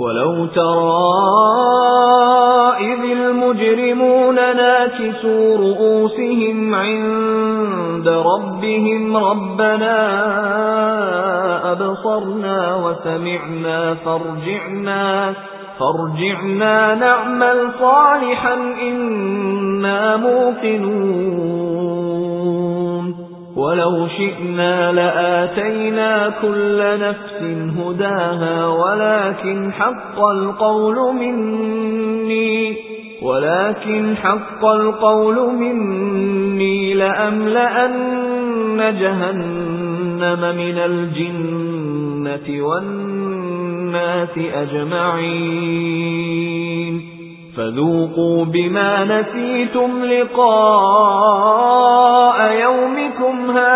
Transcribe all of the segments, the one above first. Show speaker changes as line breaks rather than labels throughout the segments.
وَلَوْ تَرَى إِذِ الْمُجْرِمُونَ نَاكِسُو رُءُوسِهِمْ عِندَ رَبِّهِمْ رَبَّنَا أَبْصَرْنَا وَسَمِعْنَا فَارْجِعْنَا فَارْجِعْنَا نَعْمَلْ صَالِحًا إِنَّا مُوقِنُونَ وَلَوْ شِئْنَا لَآتَيْنَا كُلَّ نَفْسٍ هُدَاهَا وَلَكِنْ حَقَّ الْقَوْلُ مِنِّي وَلَكِنْ حَقَّ الْقَوْلُ مِنِّي لَأَمْلَأَنَّ جَهَنَّمَ مِنَ الْجِنَّةِ وَالنَّاسِ أَجْمَعِينَ. فَذُوقُوا بِمَا نَسِيتُمْ لِقَاءَ يَوْمِكُمْ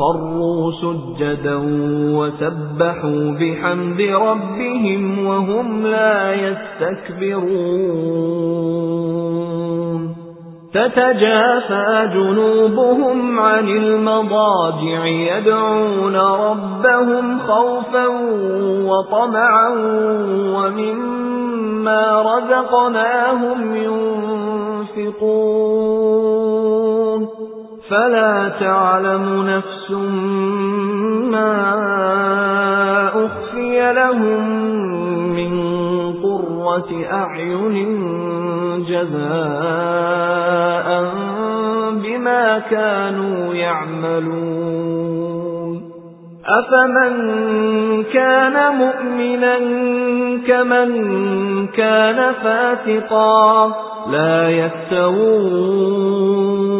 خَرُّوا سُجَّدًا وَسَبَّحُوا بِحَمْدِ رَبِّهِمْ وَهُمْ لَا يَسْتَكْبِرُونَ تَتَجَافَى جُنُوبُهُمْ عَنِ الْمَضَاجِعِ يَدْعُونَ رَبَّهُمْ خَوْفًا وَطَمَعًا وَمِمَّا رَزَقْنَاهُمْ يُنْفِقُونَ فَلَا تَعْلَمُ نَفْسٌ مَا أُخْفِيَ لَهُم مِّن قُرَّةِ أَعْيُنٍ جَزَاءً بِمَا كَانُوا يَعْمَلُونَ. أَفَمَن كَانَ مُؤْمِنًا كَمَن كَانَ فَاسِقًا لَّا يَسْتَوُونَ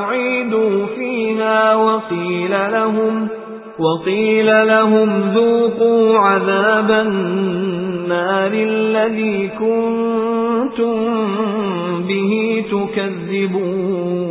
أُعِيدُوا فِيهَا وَقِيلَ لَهُمْ وَقِيلَ لَهُمْ ذُوقُوا عَذَابَ النَّارِ الَّذِي كُنتُم بِهِ تُكَذِّبُونَ.